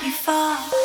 before.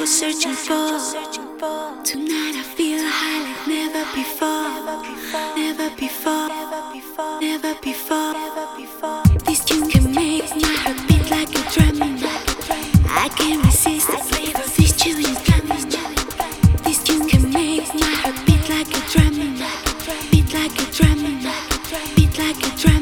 was searching for. Tonight I feel high like never before. Never before. Never before. This tune can make my heart beat like a drum. I can't resist the flavor this tune is coming. This tune can make my heart beat like a drum. Beat like a drum. Beat like a drum.